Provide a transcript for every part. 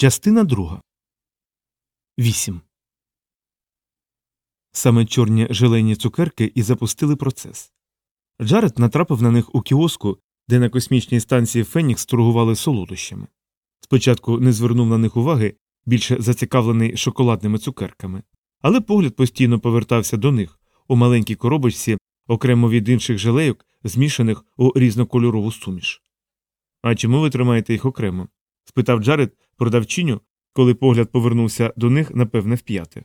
Частина друга. 8. Саме чорні желейні цукерки і запустили процес. Джаред натрапив на них у кіоску, де на космічній станції Фенікс торгували солодощами. Спочатку не звернув на них уваги, більше зацікавлений шоколадними цукерками, але погляд постійно повертався до них у маленькій коробочці, окремо від інших желейок, змішаних у різнокольорову суміш. А чому ви тримаєте їх окремо? спитав Джаред продавчиню, коли погляд повернувся до них, напевне, вп'яте.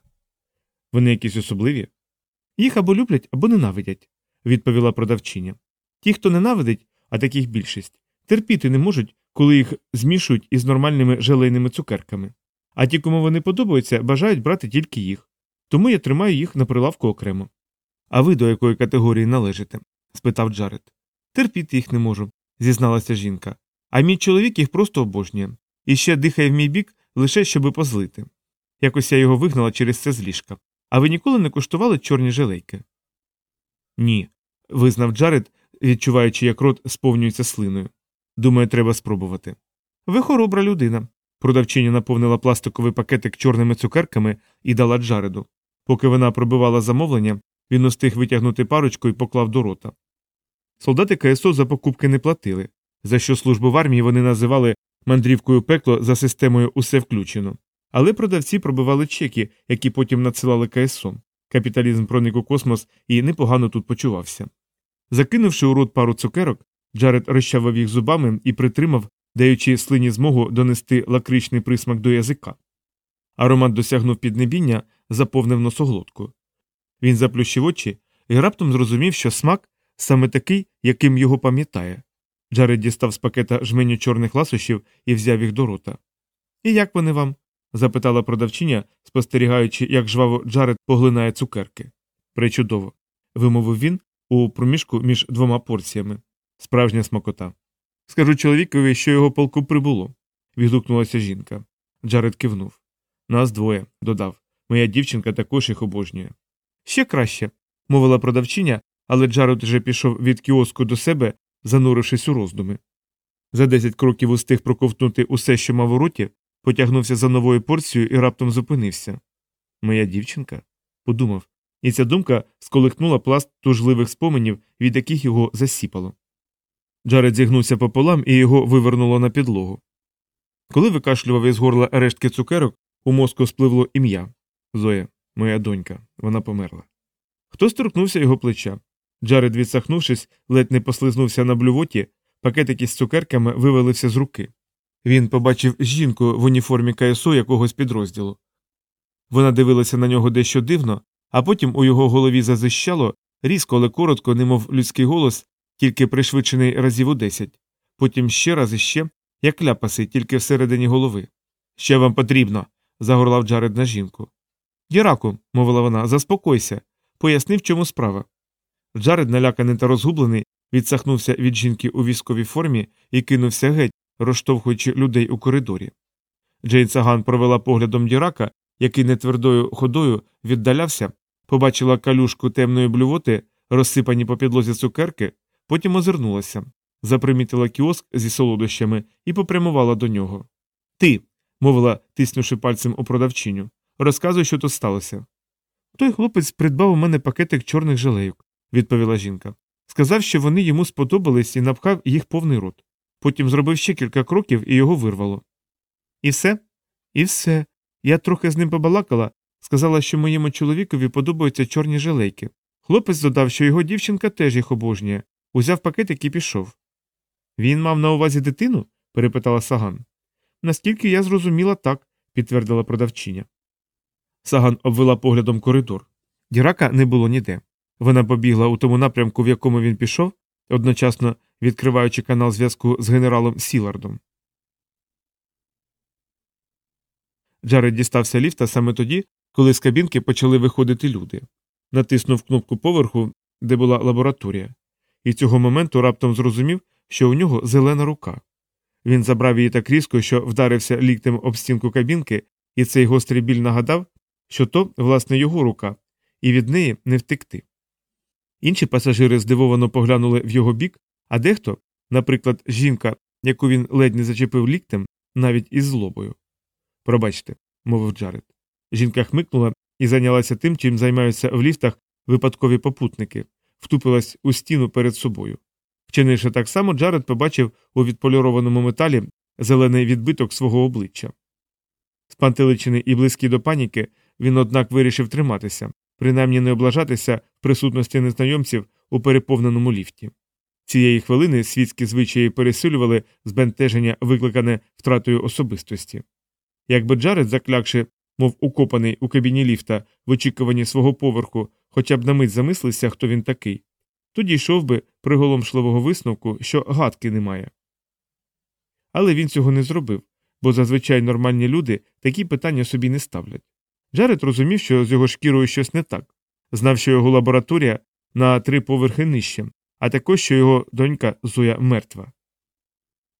Вони якісь особливі? Їх або люблять, або ненавидять, відповіла продавчиня. Ті, хто ненавидить, а таких більшість, терпіти не можуть, коли їх змішують із нормальними желейними цукерками. А ті, кому вони подобаються, бажають брати тільки їх. Тому я тримаю їх на прилавку окремо. А ви до якої категорії належите? спитав Джаред. Терпіти їх не можу, зізналася жінка. А мій чоловік їх просто обожнює і ще дихає в мій бік лише щоби позлити. Якось я його вигнала через це з ліжка. А ви ніколи не куштували чорні жилейки? Ні, визнав Джаред, відчуваючи, як рот сповнюється слиною. Думаю, треба спробувати. Ви хоробра людина. Продавчиня наповнила пластиковий пакетик чорними цукерками і дала Джареду. Поки вона пробивала замовлення, він устиг витягнути парочку і поклав до рота. Солдати КСО за покупки не платили, за що службу в армії вони називали мандрівкою пекло за системою усе включено. Але продавці пробивали чеки, які потім надсилали КСО. Капіталізм проник у космос і непогано тут почувався. Закинувши у рот пару цукерок, Джаред розчавив їх зубами і притримав, даючи слині змогу донести лакричний присмак до язика. Аромат досягнув піднебіння, заповнив носоглотку. Він заплющив очі і раптом зрозумів, що смак саме такий, яким його пам'ятає. Джаред дістав з пакета жменю чорних ласощів і взяв їх до рота. І як вони вам? запитала продавчиня, спостерігаючи, як жваво Джаред поглинає цукерки. Пречудово. вимовив він у проміжку між двома порціями. Справжня смакота. Скажу чоловікові, що його полку прибуло. відгукнулася жінка. Джаред кивнув. Нас двоє, додав. Моя дівчинка також їх обожнює. Ще краще, мовила продавчиня, але Джаред вже пішов від кіоску до себе занурившись у роздуми. За десять кроків устиг проковтнути усе, що мав у роті, потягнувся за новою порцією і раптом зупинився. Моя дівчинка? подумав, і ця думка сколихнула пласт тужливих споменів, від яких його засіпало. Джаред зігнувся пополам і його вивернуло на підлогу. Коли викашлював із горла рештки цукерок, у мозку спливло ім'я Зоя, моя донька, вона померла. Хто сторкнувся його плеча, Джаред, відсахнувшись, ледь не послизнувся на блювоті, пакетики з цукерками вивалився з руки. Він побачив жінку в уніформі КСО якогось підрозділу. Вона дивилася на нього дещо дивно, а потім у його голові зазищало, різко, але коротко, немов людський голос, тільки пришвидшений разів у десять, потім ще раз і ще, як ляпаси, тільки всередині голови. Що вам потрібно? загорлав Джаред на жінку. Діраку, мовила вона, заспокойся, поясни, в чому справа. Джаред, наляканий та розгублений, відсахнувся від жінки у військовій формі і кинувся геть, розштовхуючи людей у коридорі. Джейн Саган провела поглядом дірака, який нетвердою ходою віддалявся, побачила калюшку темної блювоти, розсипані по підлозі цукерки, потім озирнулася, запримітила кіоск зі солодощами і попрямувала до нього. Ти, мовила, тиснувши пальцем у продавчиню, розказуй, що тут сталося. Той хлопець придбав у мене пакетик чорних желейок відповіла жінка. Сказав, що вони йому сподобались і напхав їх повний рот. Потім зробив ще кілька кроків і його вирвало. І все? І все. Я трохи з ним побалакала, сказала, що моєму чоловікові подобаються чорні жилейки. Хлопець додав, що його дівчинка теж їх обожнює, узяв пакетик і пішов. Він мав на увазі дитину? перепитала Саган. Наскільки я зрозуміла так, підтвердила продавчиня. Саган обвела поглядом коридор. Дірака не було ніде. Вона побігла у тому напрямку, в якому він пішов, одночасно відкриваючи канал зв'язку з генералом Сілардом. Джаред дістався ліфта саме тоді, коли з кабінки почали виходити люди. Натиснув кнопку поверху, де була лабораторія, і цього моменту раптом зрозумів, що у нього зелена рука. Він забрав її так різко, що вдарився ліктем об стінку кабінки, і цей гострий біль нагадав, що то, власне, його рука, і від неї не втекти. Інші пасажири здивовано поглянули в його бік, а дехто, наприклад, жінка, яку він ледь не зачепив ліктем, навіть із злобою. Пробачте, мовив Джаред. Жінка хмикнула і зайнялася тим, чим займаються в ліфтах випадкові попутники, втупилась у стіну перед собою. Вчинивши так само, Джаред побачив у відполірованому металі зелений відбиток свого обличчя. Спантеличений і близький до паніки, він, однак, вирішив триматися, принаймні не облажатися присутності незнайомців у переповненому ліфті. Цієї хвилини світські звичаї пересилювали збентеження, викликане втратою особистості. Якби Джаред, заклякши, мов укопаний у кабіні ліфта в очікуванні свого поверху, хоча б на мить замислився, хто він такий, тоді йшов би приголомшливого висновку, що гадки немає. Але він цього не зробив, бо зазвичай нормальні люди такі питання собі не ставлять. Джаред розумів, що з його шкірою щось не так, знав, що його лабораторія на три поверхи нижче, а також що його донька Зоя мертва.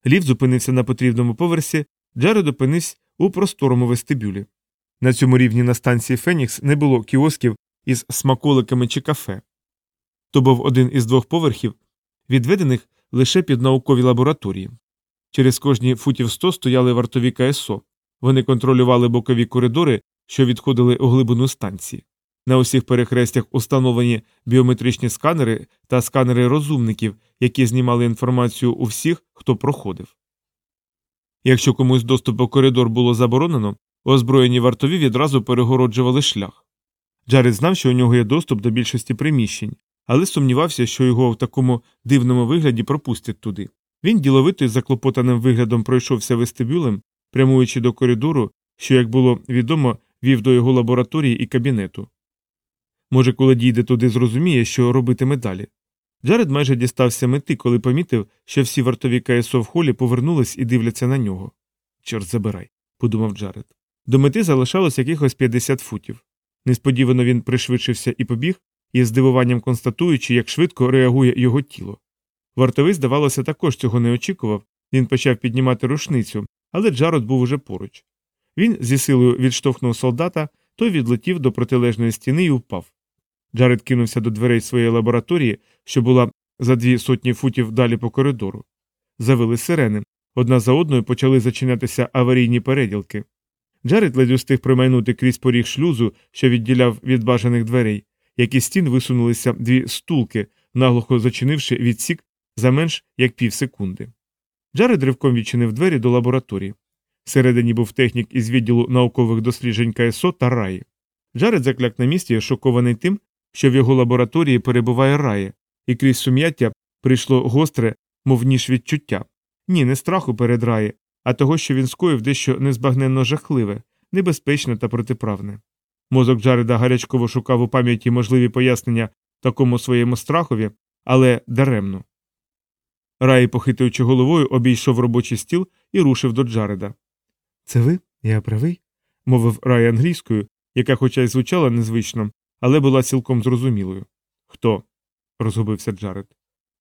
Ліфт зупинився на потрібному поверсі, Джаред опинився у просторому вестибюлі. На цьому рівні на станції Фенікс не було кіосків із смаколиками чи кафе. То був один із двох поверхів, відведених лише під наукові лабораторії. Через кожні футів сто стояли вартові КСО. Вони контролювали бокові коридори, що відходили у глибину станції. На усіх перехрестях установлені біометричні сканери та сканери розумників, які знімали інформацію у всіх, хто проходив. Якщо комусь доступ у коридор було заборонено, озброєні вартові відразу перегороджували шлях. Джаред знав, що у нього є доступ до більшості приміщень, але сумнівався, що його в такому дивному вигляді пропустять туди. Він діловито заклопотаним виглядом пройшовся вестибюлем, прямуючи до коридору, що, як було відомо, вів до його лабораторії і кабінету. Може, коли дійде туди, зрозуміє, що робитиме далі. Джаред майже дістався мети, коли помітив, що всі вартові КСО в холі повернулись і дивляться на нього. Чорт забирай, подумав Джаред. До мети залишалось якихось 50 футів. Несподівано він пришвидшився і побіг, із здивуванням констатуючи, як швидко реагує його тіло. Вартовий, здавалося, також цього не очікував, він почав піднімати рушницю, але Джаред був уже поруч. Він зі силою відштовхнув солдата, той відлетів до протилежної стіни і впав. Джаред кинувся до дверей своєї лабораторії, що була за дві сотні футів далі по коридору. Завили сирени, одна за одною почали зачинятися аварійні переділки. Джаред ледь устиг промайнути крізь поріг шлюзу, що відділяв від бажаних дверей, як із стін висунулися дві стулки, наглухо зачинивши відсік за менш як пів секунди. Джаред ривком відчинив двері до лабораторії. Всередині був технік із відділу наукових досліджень КСО та рраї. Джаред закляк на місці, шокований тим, що в його лабораторії перебуває ррай, і крізь сум'яття прийшло гостре, мов ніж відчуття. Ні, не страху перед раї, а того, що він скоїв дещо незбагненно жахливе, небезпечне та протиправне. Мозок Джареда гарячково шукав у пам'яті можливі пояснення такому своєму страхові, але даремно. Рай, похитуючи головою, обійшов робочий стіл і рушив до Джареда. Це ви? Я правий? мовив рай англійською, яка, хоча й звучала незвично, але була цілком зрозумілою. Хто? розгубився Джаред.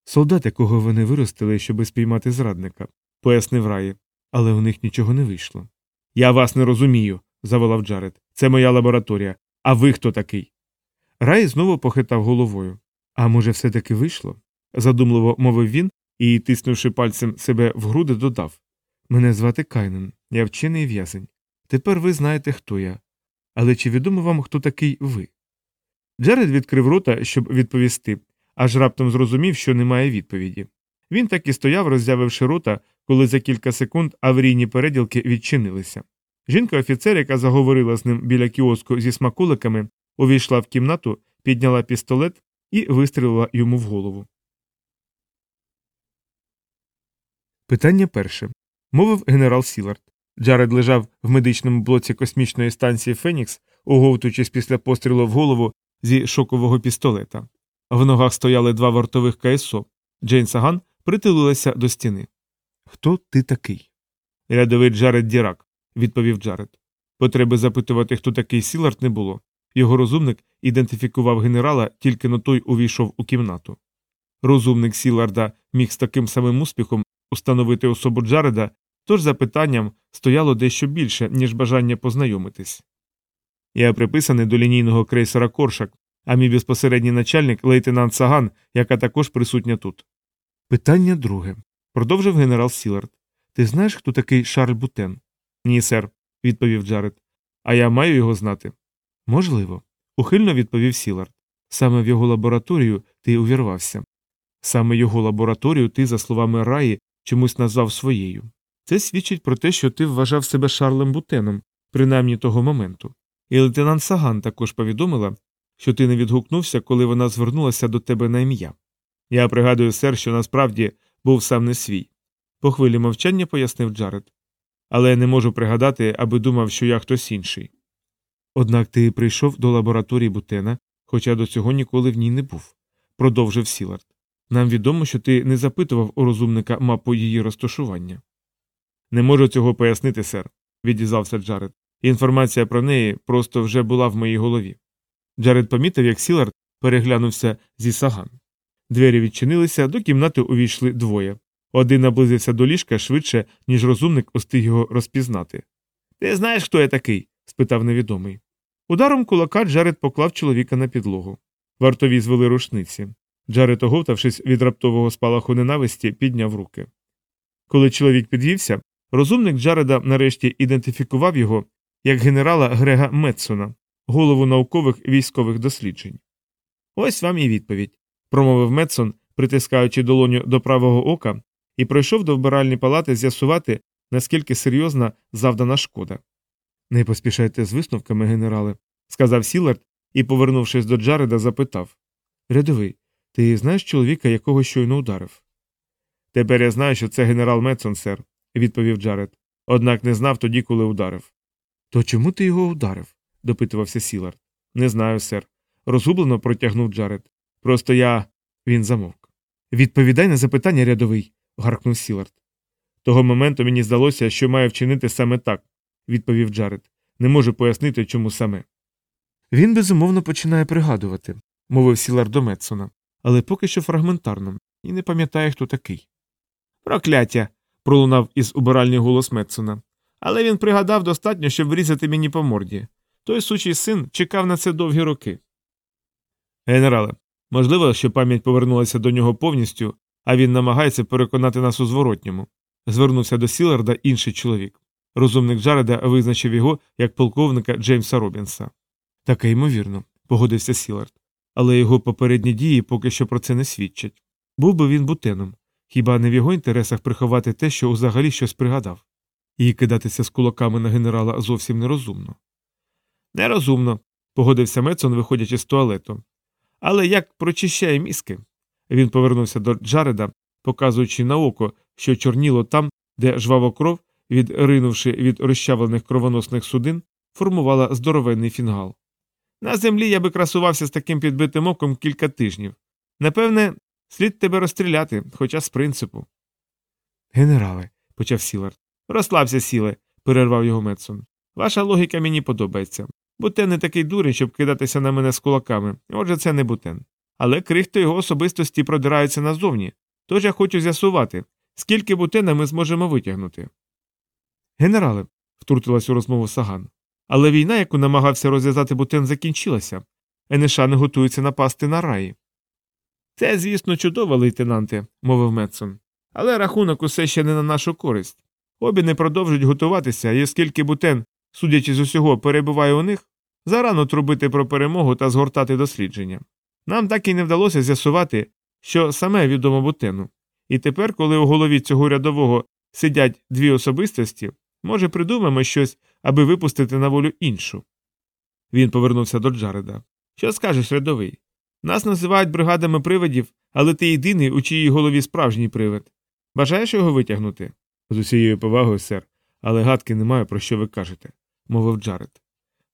Солдат, якого вони виростили, щоби спіймати зрадника, пояснив Раї, але у них нічого не вийшло. Я вас не розумію, заволав Джаред. Це моя лабораторія. А ви хто такий? Рай знову похитав головою. А може, все таки вийшло? задумливо мовив він і, тиснувши пальцем себе в груди, додав Мене звати Кайнен, я вчений в'язень. Тепер ви знаєте, хто я. Але чи відомо вам, хто такий ви? Джеред відкрив рота, щоб відповісти, аж раптом зрозумів, що немає відповіді. Він так і стояв, роззявивши рота, коли за кілька секунд аварійні переділки відчинилися. Жінка офіцер, яка заговорила з ним біля кіоску зі смакуликами, увійшла в кімнату, підняла пістолет і вистрілила йому в голову. Питання перше. Мовив генерал Сілард. Джаред лежав в медичному блоці космічної станції Фенікс, оговтуючись після пострілу в голову зі шокового пістолета. В ногах стояли два вартових КСО. Джейн Саган притулилася до стіни. Хто ти такий? Рядовий Джаред Дірак, відповів Джаред. Потреби запитувати, хто такий Сілард, не було. Його розумник ідентифікував генерала, тільки но той увійшов у кімнату. Розумник Сіларда міг з таким самим успіхом установити особу Джареда, тож за питанням стояло дещо більше, ніж бажання познайомитись. Я приписаний до лінійного крейсера Коршак, а мій безпосередній начальник лейтенант Саган, яка також присутня тут. Питання друге. Продовжив генерал Сілард. Ти знаєш, хто такий Шарль Бутен? Ні, сер. відповів Джаред. А я маю його знати. Можливо, ухильно відповів Сілард. Саме в його лабораторію ти увірвався. Саме його лабораторію ти, за словами Раї, чомусь назвав своєю. Це свідчить про те, що ти вважав себе Шарлем Бутеном, принаймні того моменту. І лейтенант Саган також повідомила, що ти не відгукнувся, коли вона звернулася до тебе на ім'я. Я пригадую, сер, що насправді був сам не свій. По хвилі мовчання пояснив Джаред. Але я не можу пригадати, аби думав, що я хтось інший. Однак ти прийшов до лабораторії Бутена, хоча до цього ніколи в ній не був, продовжив Сілард. Нам відомо, що ти не запитував у розумника мапу її розташування. Не можу цього пояснити, сер, відізвався Джаред. Інформація про неї просто вже була в моїй голові. Джаред помітив, як Сілард переглянувся зі Саган. Двері відчинилися, до кімнати увійшли двоє. Один наблизився до ліжка швидше, ніж розумник устиг його розпізнати. Ти знаєш, хто я такий? спитав невідомий. Ударом кулака Джаред поклав чоловіка на підлогу. Вартові звели рушниці. Джаред, оговтавшись від раптового спалаху ненависті, підняв руки. Коли чоловік підвівся, розумник Джареда нарешті ідентифікував його як генерала Грега Метсона, голову наукових військових досліджень. Ось вам і відповідь, промовив Метсон, притискаючи долоню до правого ока, і пройшов до вбиральні палати з'ясувати, наскільки серйозна завдана шкода. Не поспішайте з висновками, генерале, сказав Сілард і, повернувшись до Джареда, запитав Рядовий, ти знаєш чоловіка, якого щойно ударив? Тепер я знаю, що це генерал Метсон, сер, відповів Джаред. Однак не знав тоді, коли ударив. То чому ти його ударив? допитувався Сілард. Не знаю, сер. Розгублено протягнув Джаред. Просто я. Він замовк. Відповідай на запитання рядовий. гаркнув Сілард. Того моменту мені здалося, що маю вчинити саме так, відповів Джаред. Не можу пояснити, чому саме. Він безумовно починає пригадувати, мовив Сілард до Метсона, але поки що фрагментарно, і не пам'ятає, хто такий. Прокляття. пролунав із убиральні голос Метсона. Але він пригадав достатньо, щоб врізати мені по морді. Той сучий син чекав на це довгі роки. Генерале, можливо, що пам'ять повернулася до нього повністю, а він намагається переконати нас у зворотньому. Звернувся до Сіларда інший чоловік. Розумник Джареда визначив його як полковника Джеймса Робінса. Таке ймовірно, погодився Сілард. Але його попередні дії поки що про це не свідчать. Був би він Бутеном. Хіба не в його інтересах приховати те, що взагалі щось пригадав? І кидатися з кулаками на генерала зовсім нерозумно. Нерозумно, погодився Мецон, виходячи з туалету. Але як прочищає мізки? Він повернувся до Джареда, показуючи на око, що чорніло там, де жвава кров, відринувши від розчавлених кровоносних судин, формувала здоровенний фінгал. На землі я би красувався з таким підбитим оком кілька тижнів. Напевне, слід тебе розстріляти, хоча з принципу. Генерале, почав Сілард. Розслабся, Сіле, перервав його Метсон. Ваша логіка мені подобається. Бутен не такий дурень, щоб кидатися на мене з кулаками, отже, це не Бутен. Але крихти його особистості продираються назовні, тож я хочу з'ясувати, скільки Бутена ми зможемо витягнути. Генерале, втрутилась у розмову Саган. Але війна, яку намагався розв'язати Бутен, закінчилася. НШ не готується напасти на Раї. Це, звісно, чудово, лейтенанте, мовив Медсон. Але рахунок усе ще не на нашу користь. Обі не продовжують готуватися, і оскільки бутен, судячи з усього, перебуває у них, зарано трубити про перемогу та згортати дослідження. Нам так і не вдалося з'ясувати, що саме відомо бутену. І тепер, коли у голові цього рядового сидять дві особистості, може, придумаємо щось, аби випустити на волю іншу. Він повернувся до Джареда. Що скажеш, рядовий? Нас називають бригадами привидів, але ти єдиний, у чиїй голові справжній привид. Бажаєш його витягнути? З усією повагою, сер, але гадки не маю, про що ви кажете, мовив Джаред.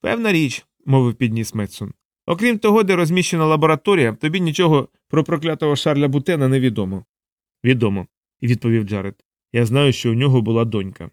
Певна річ, мовив підніс Метсон. Окрім того, де розміщена лабораторія, тобі нічого про проклятого Шарля Бутена не відомо. Відомо, відповів Джаред. Я знаю, що у нього була донька.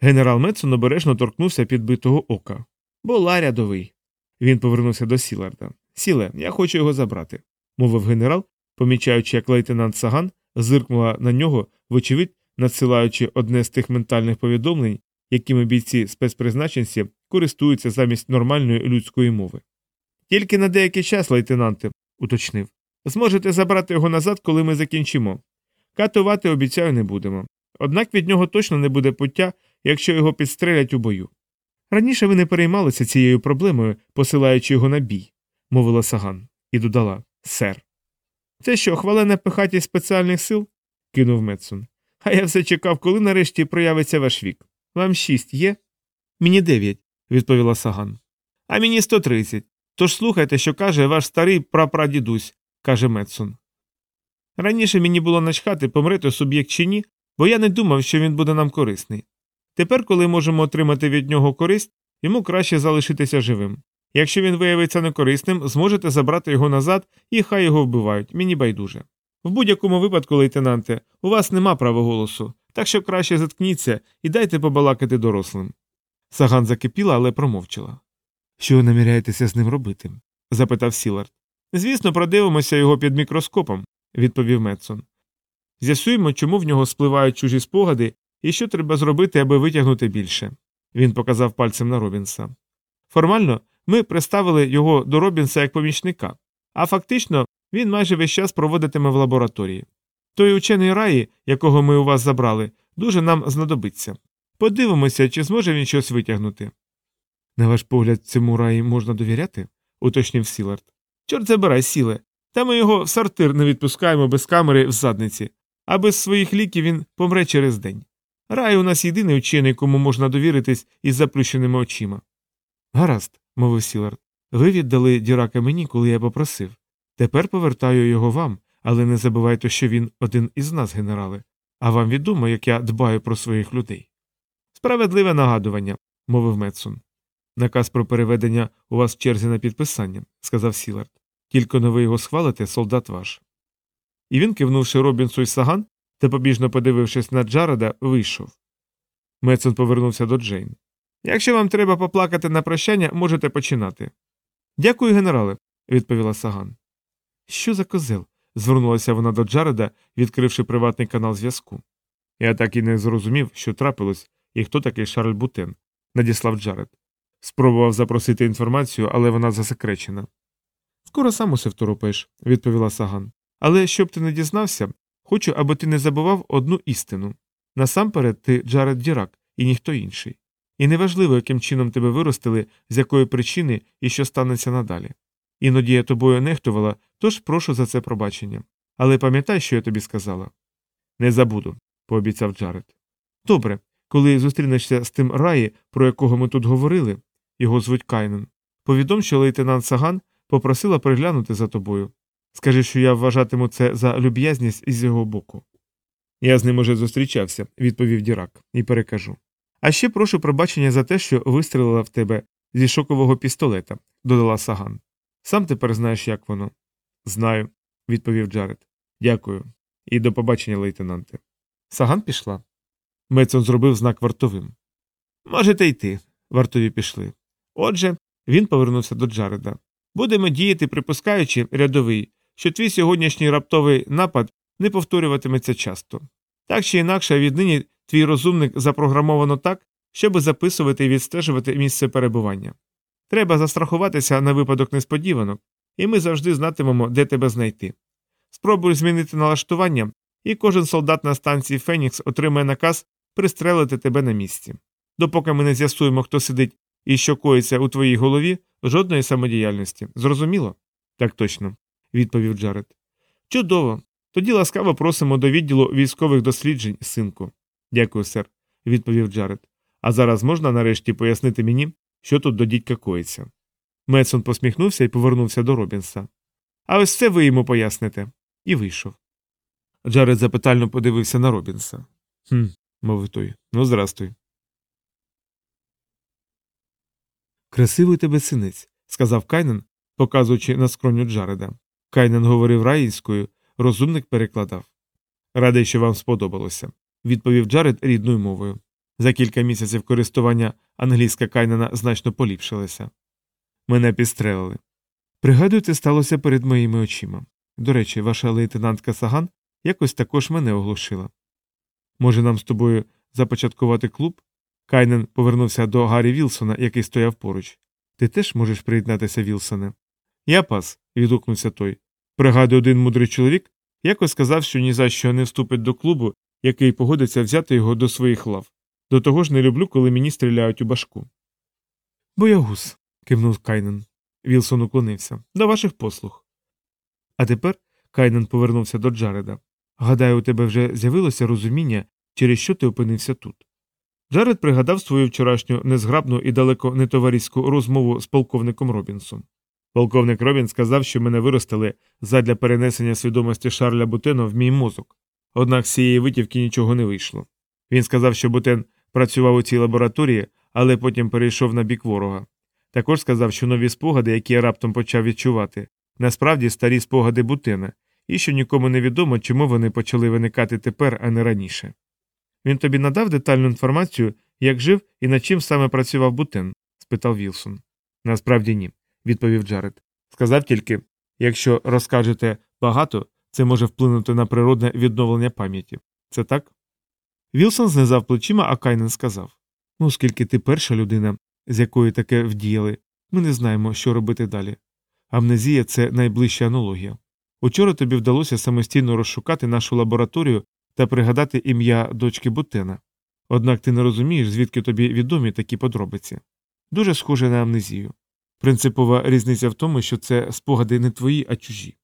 Генерал Метсон обережно торкнувся підбитого ока. Була рядовий. Він повернувся до Сіларда. Сіле, я хочу його забрати, мовив генерал, помічаючи, як лейтенант Саган зиркнула на нього, вочевидь, надсилаючи одне з тих ментальних повідомлень, якими бійці спецпризначенці користуються замість нормальної людської мови. Тільки на деякий час, лейтенанте, уточнив. Зможете забрати його назад, коли ми закінчимо. Катувати, обіцяю, не будемо. Однак від нього точно не буде пуття, якщо його підстрелять у бою. Раніше ви не переймалися цією проблемою, посилаючи його на бій, мовила Саган, і додала сер. Це що, хвалена пихатість спеціальних сил? кинув Метсон. А я все чекав, коли нарешті проявиться ваш вік. Вам шість є? Мені дев'ять, відповіла Саган. А мені сто тридцять. Тож слухайте, що каже ваш старий прапрадідусь, каже Метсон. Раніше мені було начхати, помрете суб'єкт чи ні, бо я не думав, що він буде нам корисний. Тепер, коли можемо отримати від нього користь, йому краще залишитися живим. Якщо він виявиться некорисним, зможете забрати його назад і хай його вбивають, мені байдуже. В будь-якому випадку, лейтенанте, у вас нема права голосу, так що краще заткніться і дайте побалакати дорослим. Саган закипіла, але промовчала. Що ви наміряєтеся з ним робити? запитав Сілард. Звісно, продивимося його під мікроскопом, відповів Метсон. З'ясуємо, чому в нього спливають чужі спогади і що треба зробити, аби витягнути більше. Він показав пальцем на Робінса. Формально ми приставили його до Робінса як помічника, а фактично він майже весь час проводитиме в лабораторії. Той учений раї, якого ми у вас забрали, дуже нам знадобиться. Подивимося, чи зможе він щось витягнути. На ваш погляд, цьому Раї можна довіряти? уточнив Сілард. Чорт забирай, Сіле. Та ми його в сортир не відпускаємо без камери в задниці, а без своїх ліків він помре через день. Рай у нас єдиний учений, кому можна довіритись із заплющеними очима. Гаразд, мовив Сілард. Ви віддали Дірака мені, коли я попросив. Тепер повертаю його вам, але не забувайте, що він один із нас, генерали, а вам відомо, як я дбаю про своїх людей. Справедливе нагадування, мовив Метсон. Наказ про переведення у вас в черзі на підписання, сказав Сілард. Тільки но ви його схвалите, солдат ваш. І він, кивнувши Робінсу й Саган та побіжно подивившись на Джареда, вийшов. Метсон повернувся до Джейн. Якщо вам треба поплакати на прощання, можете починати. Дякую, генерале, відповіла Саган. Що за козел? звернулася вона до Джареда, відкривши приватний канал зв'язку. Я так і не зрозумів, що трапилось, і хто такий Шарль Бутен, надіслав Джаред. Спробував запросити інформацію, але вона засекречена. Скоро сам усе второпаєш, відповіла Саган. Але щоб ти не дізнався, хочу, аби ти не забував одну істину. Насамперед ти Джаред Дірак і ніхто інший. І неважливо, яким чином тебе виростили, з якої причини і що станеться надалі. Іноді я тобою нехтувала, тож прошу за це пробачення. Але пам'ятай, що я тобі сказала. Не забуду, пообіцяв Джаред. Добре, коли зустрінешся з тим рраєм, про якого ми тут говорили, його звуть Кайнен, повідом, що лейтенант Саган попросила приглянути за тобою. Скажи, що я вважатиму це за люб'язність із його боку. Я з ним уже зустрічався, відповів Дірак, і перекажу. А ще прошу пробачення за те, що вистрелила в тебе зі шокового пістолета, додала Саган. Сам тепер знаєш, як воно. Знаю, відповів Джаред. Дякую. І до побачення, лейтенанте. Саган пішла. Метсон зробив знак вартовим. Можете йти. Вартові пішли. Отже, він повернувся до Джареда. Будемо діяти, припускаючи, рядовий, що твій сьогоднішній раптовий напад не повторюватиметься часто. Так чи інакше, віднині твій розумник запрограмовано так, щоб записувати і відстежувати місце перебування. Треба застрахуватися на випадок несподіванок, і ми завжди знатимемо, де тебе знайти. Спробуй змінити налаштування, і кожен солдат на станції Фенікс отримає наказ пристрелити тебе на місці. Допоки ми не з'ясуємо, хто сидить і що коїться у твоїй голові, жодної самодіяльності. Зрозуміло? Так точно, відповів Джаред. Чудово. Тоді ласкаво просимо до відділу військових досліджень, синку. Дякую, сер, відповів Джаред. А зараз можна нарешті пояснити мені, що тут до дідька коїться. Метсон посміхнувся і повернувся до Робінса. А ось це ви йому поясните. І вийшов. Джаред запитально подивився на Робінса. «Хм», – мовив той. Ну, здрастуй. Красивий у тебе синець, сказав Кайнен, показуючи на скроню Джареда. Кайнен говорив раїнською, розумник перекладав. Радий, що вам сподобалося, відповів Джаред рідною мовою. За кілька місяців користування англійська Кайнена значно поліпшилася. Мене підстрелили. Пригадуєте, сталося перед моїми очима. До речі, ваша лейтенантка Саган якось також мене оглушила. Може, нам з тобою започаткувати клуб? Кайнен повернувся до Гаррі Вілсона, який стояв поруч. Ти теж можеш приєднатися, Вілсоне? Я пас, відгукнувся той. Пригадую, один мудрий чоловік якось сказав, що ні за що не вступить до клубу, який погодиться взяти його до своїх лав. До того ж не люблю, коли мені стріляють у башку. Боягуз, кивнув Кайнен. Вілсон уклонився. До ваших послуг. А тепер Кайнен повернувся до Джареда. Гадаю, у тебе вже з'явилося розуміння, через що ти опинився тут. Джаред пригадав свою вчорашню незграбну і далеко не товариську розмову з полковником Робінсом. Полковник Робінс сказав, що мене виростили задля перенесення свідомості Шарля Бутена в мій мозок. Однак з цієї витівки нічого не вийшло. Він сказав, що Бутен працював у цій лабораторії, але потім перейшов на бік ворога. Також сказав, що нові спогади, які я раптом почав відчувати, насправді старі спогади Бутена, і що нікому не відомо, чому вони почали виникати тепер, а не раніше. Він тобі надав детальну інформацію, як жив і над чим саме працював Бутен? спитав Вілсон. Насправді ні, відповів Джаред. Сказав тільки якщо розкажете багато, це може вплинути на природне відновлення пам'яті. Це так? Вілсон знизав плечима, а Кайнен сказав Ну, оскільки ти перша людина, з якої таке вдіяли, ми не знаємо, що робити далі. Амнезія це найближча аналогія. Учора тобі вдалося самостійно розшукати нашу лабораторію та пригадати ім'я дочки Бутена. Однак ти не розумієш, звідки тобі відомі такі подробиці. Дуже схоже на амнезію. Принципова різниця в тому, що це спогади не твої, а чужі.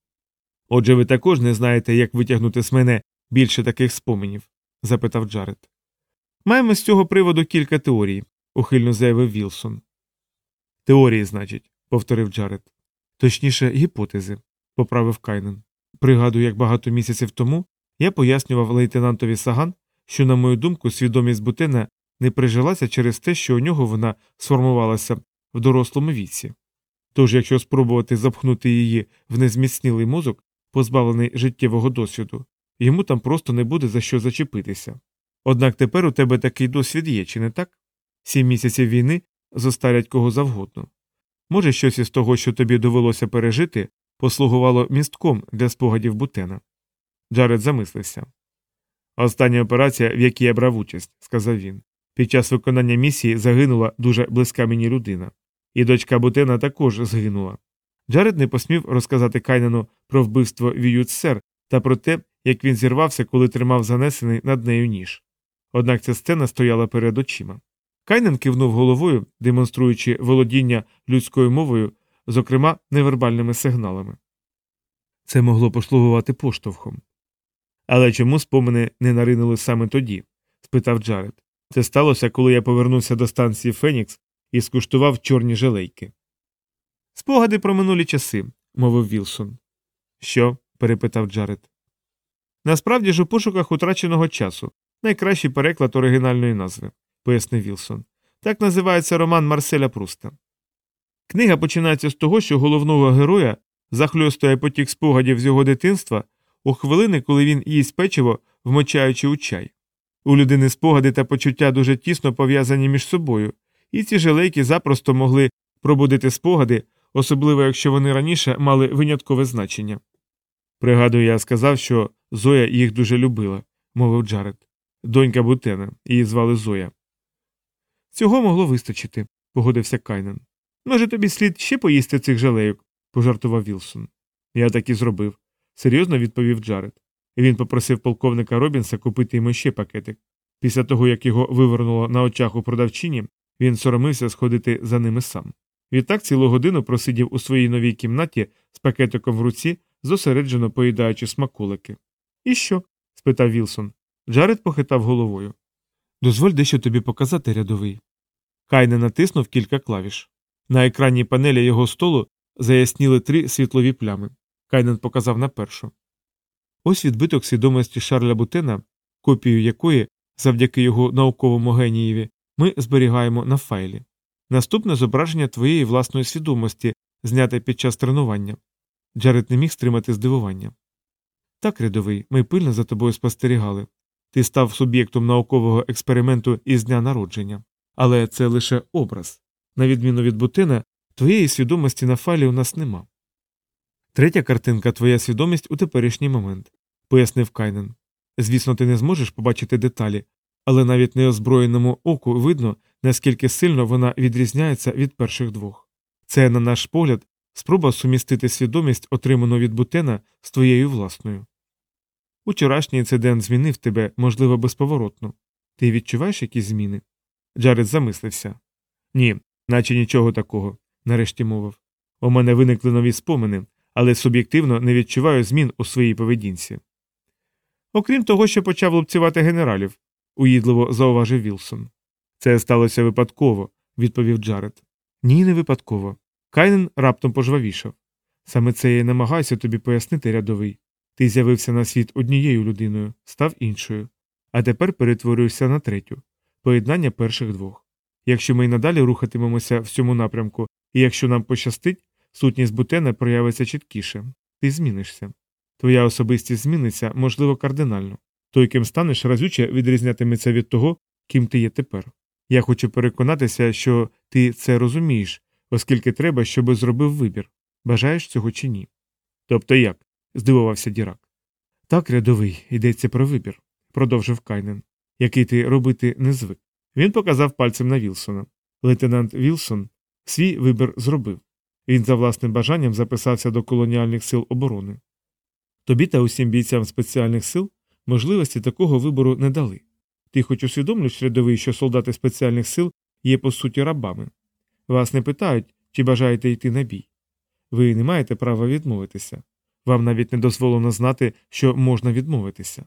Отже, ви також не знаєте, як витягнути з мене більше таких споменів? Запитав Джаред. Маємо з цього приводу кілька теорій, ухильно заявив Вілсон. Теорії, значить, повторив Джаред. Точніше, гіпотези, поправив Кайнен. Пригадую, як багато місяців тому я пояснював лейтенантові Саган, що, на мою думку, свідомість Бутена не прижилася через те, що у нього вона сформувалася в дорослому віці. Тож, якщо спробувати запхнути її в незміцнілий мозок, позбавлений життєвого досвіду, йому там просто не буде за що зачепитися. Однак тепер у тебе такий досвід є, чи не так? Сім місяців війни зостарять кого завгодно. Може, щось із того, що тобі довелося пережити, послугувало містком для спогадів Бутена. Джаред замислився. Остання операція, в якій я брав участь, сказав він. Під час виконання місії загинула дуже близька мені людина, і дочка Бутена також згинула. Джаред не посмів розказати Кайнену про вбивство Віюцсер та про те, як він зірвався, коли тримав занесений над нею ніж. Однак ця сцена стояла перед очима. Кайнен кивнув головою, демонструючи володіння людською мовою, зокрема невербальними сигналами. Це могло послугувати поштовхом. Але чому спомини не наринули саме тоді? спитав Джаред. Це сталося, коли я повернувся до станції Фенікс і скуштував чорні желейки. Спогади про минулі часи, мовив Вілсон. Що? Перепитав Джаред. Насправді ж у пошуках утраченого часу найкращий переклад оригінальної назви, пояснив Вілсон. Так називається роман Марселя Пруста. Книга починається з того, що головного героя захльостує потік спогадів з його дитинства у хвилини, коли він їсть печиво, вмочаючи у чай. У людини спогади та почуття дуже тісно пов'язані між собою, і ці желейки запросто могли пробудити спогади, особливо якщо вони раніше мали виняткове значення. Пригадую, я сказав, що Зоя їх дуже любила, мовив Джаред. Донька Бутена, її звали Зоя. Цього могло вистачити, погодився Кайнен. Може, тобі слід ще поїсти цих желейок, пожартував Вілсон. Я так і зробив, серйозно відповів Джаред. Він попросив полковника Робінса купити йому ще пакетик. Після того, як його вивернуло на очах у продавчині, він соромився сходити за ними сам. Відтак цілу годину просидів у своїй новій кімнаті з пакетиком в руці, зосереджено поїдаючи смаколики. І що? спитав Вілсон. Джаред похитав головою. Дозволь дещо тобі показати, рядовий. Кайнен натиснув кілька клавіш. На екранній панелі його столу заясніли три світлові плями. Кайнен показав на першу. Ось відбиток свідомості Шарля Бутена, копію якої, завдяки його науковому генієві, ми зберігаємо на файлі. Наступне зображення твоєї власної свідомості, зняте під час тренування. Джаред не міг стримати здивування. Так, рядовий, ми пильно за тобою спостерігали. Ти став суб'єктом наукового експерименту із дня народження. Але це лише образ. На відміну від Бутена, твоєї свідомості на файлі у нас нема. Третя картинка твоя свідомість у теперішній момент, пояснив Кайнен. Звісно, ти не зможеш побачити деталі, але навіть неозброєному оку видно, наскільки сильно вона відрізняється від перших двох. Це, на наш погляд, спроба сумістити свідомість, отриману від Бутена, з твоєю власною. Учорашній інцидент змінив тебе, можливо, безповоротно. Ти відчуваєш якісь зміни? Джаред замислився. Ні, Наче нічого такого, нарешті мовив. У мене виникли нові спомини, але суб'єктивно не відчуваю змін у своїй поведінці. Окрім того, що почав лупцювати генералів, уїдливо зауважив Вілсон. Це сталося випадково, відповів Джаред. Ні, не випадково. Кайнен раптом пожвавішав. Саме це я намагаюся тобі пояснити, рядовий. Ти з'явився на світ однією людиною, став іншою, а тепер перетворюєшся на третю поєднання перших двох. Якщо ми й надалі рухатимемося в цьому напрямку, і якщо нам пощастить, сутність бутена проявиться чіткіше, ти змінишся. Твоя особистість зміниться, можливо, кардинально. Той, ким станеш, разюче відрізнятиметься від того, ким ти є тепер. Я хочу переконатися, що ти це розумієш, оскільки треба, щоби зробив вибір. Бажаєш цього чи ні? Тобто як? здивувався Дірак. Так, рядовий, йдеться про вибір, продовжив Кайнен, який ти робити не звик. Він показав пальцем на Вілсона. Лейтенант Вілсон свій вибір зробив. Він за власним бажанням записався до колоніальних сил оборони. Тобі та усім бійцям спеціальних сил можливості такого вибору не дали. Ти хоч усвідомлюєш рядовий, що солдати спеціальних сил є по суті рабами. Вас не питають, чи бажаєте йти на бій. Ви не маєте права відмовитися. Вам навіть не дозволено знати, що можна відмовитися.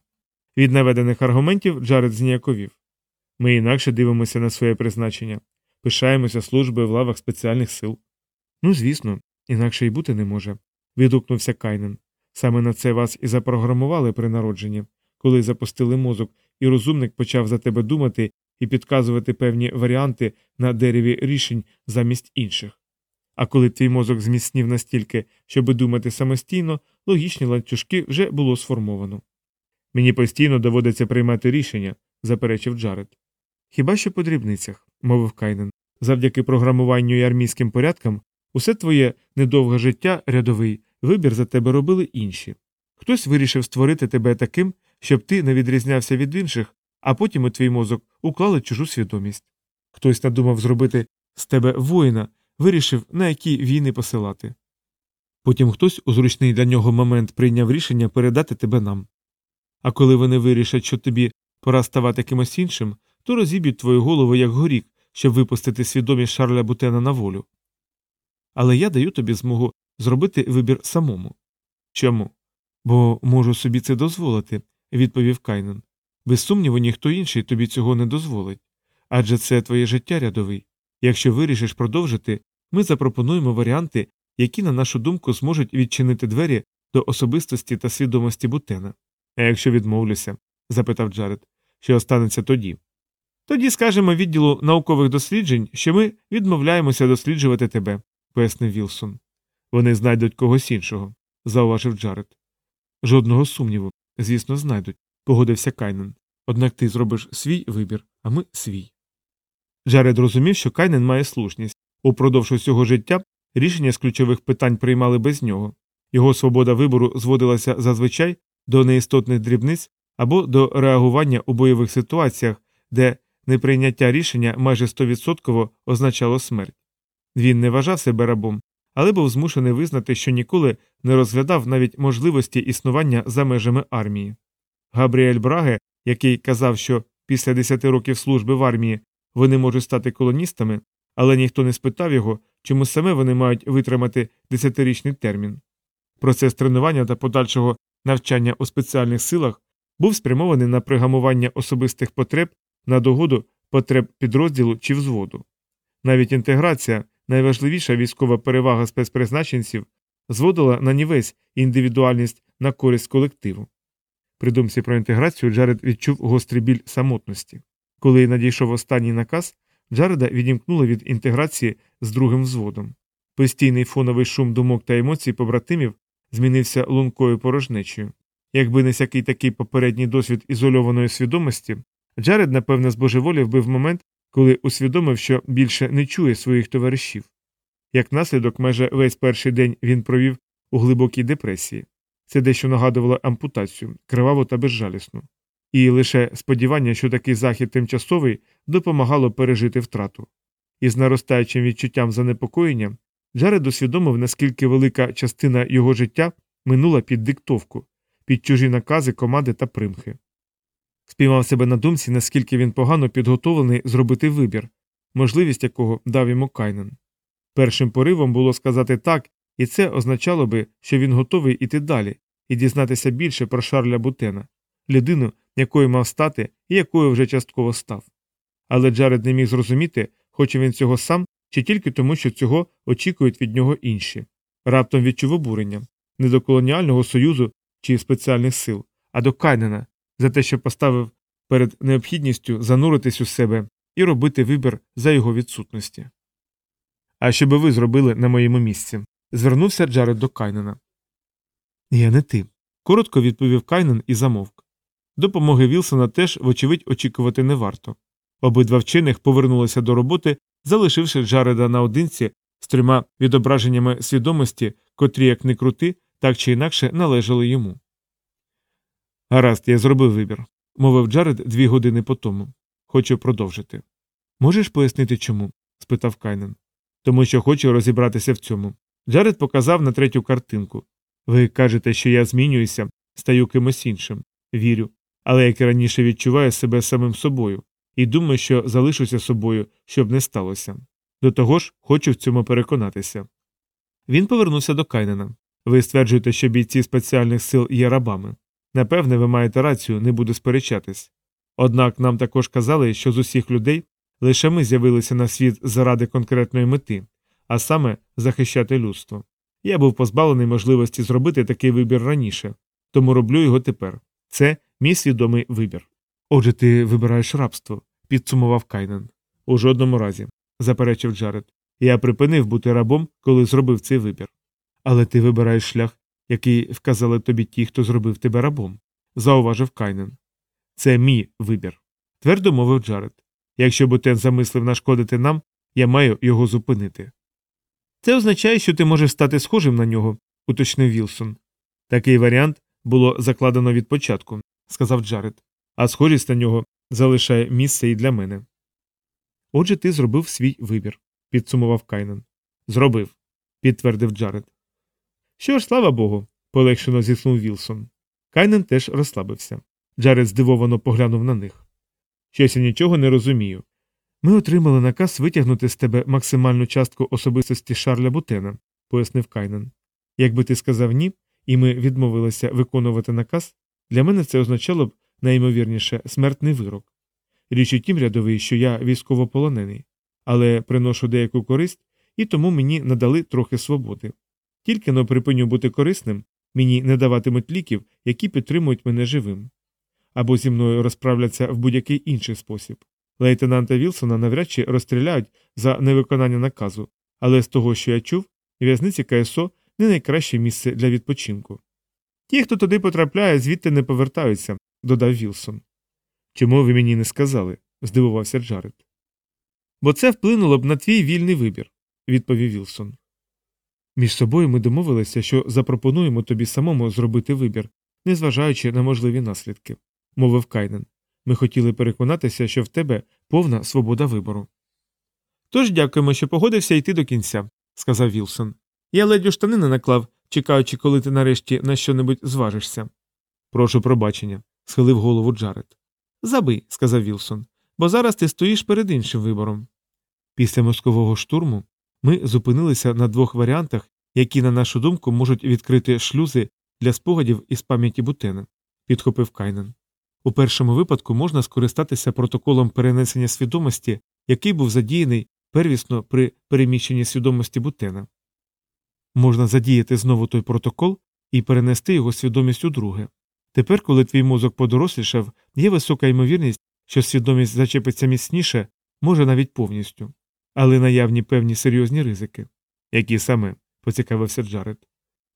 Від наведених аргументів Джаред зніяковів. Ми інакше дивимося на своє призначення, пишаємося службою в лавах спеціальних сил. Ну, звісно, інакше й бути не може. відгукнувся Кайнен. Саме на це вас і запрограмували при народженні, коли запустили мозок, і розумник почав за тебе думати і підказувати певні варіанти на дереві рішень замість інших. А коли твій мозок зміцнів настільки, щоби думати самостійно, логічні ланцюжки вже було сформовано. Мені постійно доводиться приймати рішення, заперечив Джаред. Хіба що по дрібницях, мовив Кайнен. Завдяки програмуванню і армійським порядкам, усе твоє недовге життя, рядовий, вибір за тебе робили інші. Хтось вирішив створити тебе таким, щоб ти не відрізнявся від інших, а потім у твій мозок уклали чужу свідомість. Хтось надумав зробити з тебе воїна, вирішив, на які війни посилати. Потім хтось у зручний для нього момент прийняв рішення передати тебе нам. А коли вони вирішать, що тобі пора ставати кимось іншим, то розіб'ють твою голову як горік, щоб випустити свідомість Шарля Бутена на волю. Але я даю тобі змогу зробити вибір самому. Чому? Бо можу собі це дозволити, відповів Кайнен. Без сумніву, ніхто інший тобі цього не дозволить. Адже це твоє життя рядовий. Якщо вирішиш продовжити, ми запропонуємо варіанти, які, на нашу думку, зможуть відчинити двері до особистості та свідомості Бутена. А якщо відмовлюся? запитав Джаред, що останеться тоді. Тоді скажемо відділу наукових досліджень, що ми відмовляємося досліджувати тебе, пояснив Вілсон. Вони знайдуть когось іншого, зауважив Джаред. Жодного сумніву, звісно, знайдуть, погодився Кайнен. Однак ти зробиш свій вибір, а ми свій. Джаред розумів, що Кайнен має слушність. Упродовж усього життя рішення з ключових питань приймали без нього. Його свобода вибору зводилася зазвичай до неістотних дрібниць або до реагування у бойових ситуаціях, де неприйняття рішення майже стовідсотково означало смерть. Він не вважав себе рабом, але був змушений визнати, що ніколи не розглядав навіть можливості існування за межами армії. Габріель Браге, який казав, що після 10 років служби в армії вони можуть стати колоністами, але ніхто не спитав його, чому саме вони мають витримати десятирічний термін. Процес тренування та подальшого навчання у спеціальних силах був спрямований на пригамування особистих потреб на догоду потреб підрозділу чи взводу. Навіть інтеграція, найважливіша військова перевага спецпризначенців, зводила на нівець індивідуальність на користь колективу. При думці про інтеграцію Джаред відчув гострий біль самотності. Коли надійшов останній наказ, Джареда відімкнули від інтеграції з другим взводом. Постійний фоновий шум думок та емоцій побратимів змінився лункою порожнечею. Якби не сякий такий попередній досвід ізольованої свідомості, Джаред, напевне, збожеволів би в момент, коли усвідомив, що більше не чує своїх товаришів. Як наслідок, майже весь перший день він провів у глибокій депресії. Це дещо нагадувало ампутацію, криваву та безжалісну. І лише сподівання, що такий захід тимчасовий, допомагало пережити втрату. Із наростаючим відчуттям занепокоєння Джаред усвідомив, наскільки велика частина його життя минула під диктовку, під чужі накази, команди та примхи. Спіймав себе на думці, наскільки він погано підготовлений зробити вибір, можливість якого дав йому Кайнен. Першим поривом було сказати так, і це означало би, що він готовий іти далі і дізнатися більше про Шарля Бутена, людину, якою мав стати і якою вже частково став. Але Джаред не міг зрозуміти, хоче він цього сам чи тільки тому, що цього очікують від нього інші. Раптом відчув обурення не до колоніального союзу чи спеціальних сил, а до Кайнена за те, що поставив перед необхідністю зануритись у себе і робити вибір за його відсутності. А що би ви зробили на моєму місці? звернувся Джаред до Кайнена. Я не ти. коротко відповів Кайнен і замовк. Допомоги Вілсона теж, вочевидь, очікувати не варто. Обидва вчених повернулися до роботи, залишивши Джареда наодинці з трьома відображеннями свідомості, котрі, як не крути, так чи інакше належали йому. Гаразд, я зробив вибір, мовив Джаред дві години по тому. Хочу продовжити. Можеш пояснити чому? спитав Кайнен. Тому що хочу розібратися в цьому. Джаред показав на третю картинку. Ви кажете, що я змінююся, стаю кимось іншим. Вірю. Але як і раніше відчуваю себе самим собою, і думаю, що залишуся собою, щоб не сталося. До того ж, хочу в цьому переконатися. Він повернувся до Кайнена. Ви стверджуєте, що бійці спеціальних сил є рабами. Напевне, ви маєте рацію, не буду сперечатись. Однак нам також казали, що з усіх людей лише ми з'явилися на світ заради конкретної мети, а саме захищати людство. Я був позбавлений можливості зробити такий вибір раніше, тому роблю його тепер. Це мій свідомий вибір. Отже, ти вибираєш рабство, підсумував Кайнен. У жодному разі, заперечив Джаред. Я припинив бути рабом, коли зробив цей вибір. Але ти вибираєш шлях, який вказали тобі ті, хто зробив тебе рабом, зауважив Кайнен. Це мій вибір. Твердо мовив Джаред. Якщо Бутен замислив нашкодити нам, я маю його зупинити. Це означає, що ти можеш стати схожим на нього, уточнив Вілсон. Такий варіант було закладено від початку, сказав Джаред, а схожість на нього залишає місце і для мене. Отже, ти зробив свій вибір, підсумував Кайнен. Зробив, підтвердив Джаред. Що ж, слава Богу, полегшено зітхнув Вілсон. Кайнен теж розслабився. Джаред здивовано поглянув на них. Щось я нічого не розумію. Ми отримали наказ витягнути з тебе максимальну частку особистості Шарля Бутена, пояснив Кайнен. Якби ти сказав ні, і ми відмовилися виконувати наказ, для мене це означало б найімовірніше смертний вирок. Річ у тім рядовий, що я військовополонений, але приношу деяку користь, і тому мені надали трохи свободи. Тільки но припиню бути корисним, мені не даватимуть ліків, які підтримують мене живим. Або зі мною розправляться в будь-який інший спосіб. Лейтенанта Вілсона навряд чи розстріляють за невиконання наказу, але з того, що я чув, в'язниці КСО не найкраще місце для відпочинку. Ті, хто туди потрапляє, звідти не повертаються, додав Вілсон. Чому ви мені не сказали? здивувався Джаред. Бо це вплинуло б на твій вільний вибір, відповів Вілсон. Між собою ми домовилися, що запропонуємо тобі самому зробити вибір, незважаючи на можливі наслідки, мовив Кайнен. Ми хотіли переконатися, що в тебе повна свобода вибору. Тож дякуємо, що погодився йти до кінця, сказав Вілсон. Я ледь штани не наклав, чекаючи, коли ти нарешті на що-небудь зважишся. Прошу пробачення, схилив голову Джаред. Забий, сказав Вілсон, бо зараз ти стоїш перед іншим вибором. Після мозкового штурму ми зупинилися на двох варіантах, які, на нашу думку, можуть відкрити шлюзи для спогадів із пам'яті Бутена, підхопив Кайнен. У першому випадку можна скористатися протоколом перенесення свідомості, який був задіяний первісно при переміщенні свідомості Бутена. Можна задіяти знову той протокол і перенести його свідомість у друге. Тепер, коли твій мозок подорослішав, є висока ймовірність, що свідомість зачепиться міцніше, може навіть повністю, але наявні певні серйозні ризики. Які саме, поцікавився Джаред.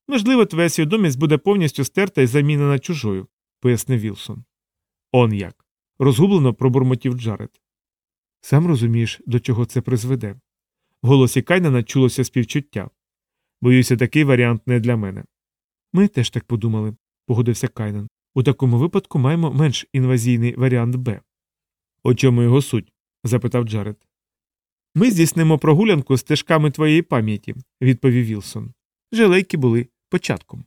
Можливо, твоя свідомість буде повністю стерта і замінена чужою, пояснив Вілсон. Он як. розгублено пробурмотів Джаред. Сам розумієш, до чого це призведе. В голосі Кайнана чулося співчуття. Боюся, такий варіант не для мене. Ми теж так подумали, погодився Кайнан. У такому випадку маємо менш інвазійний варіант Б. У чому його суть? запитав Джаред. Ми здійснимо прогулянку стежками твоєї пам'яті, відповів Вілсон. Желейки були початком.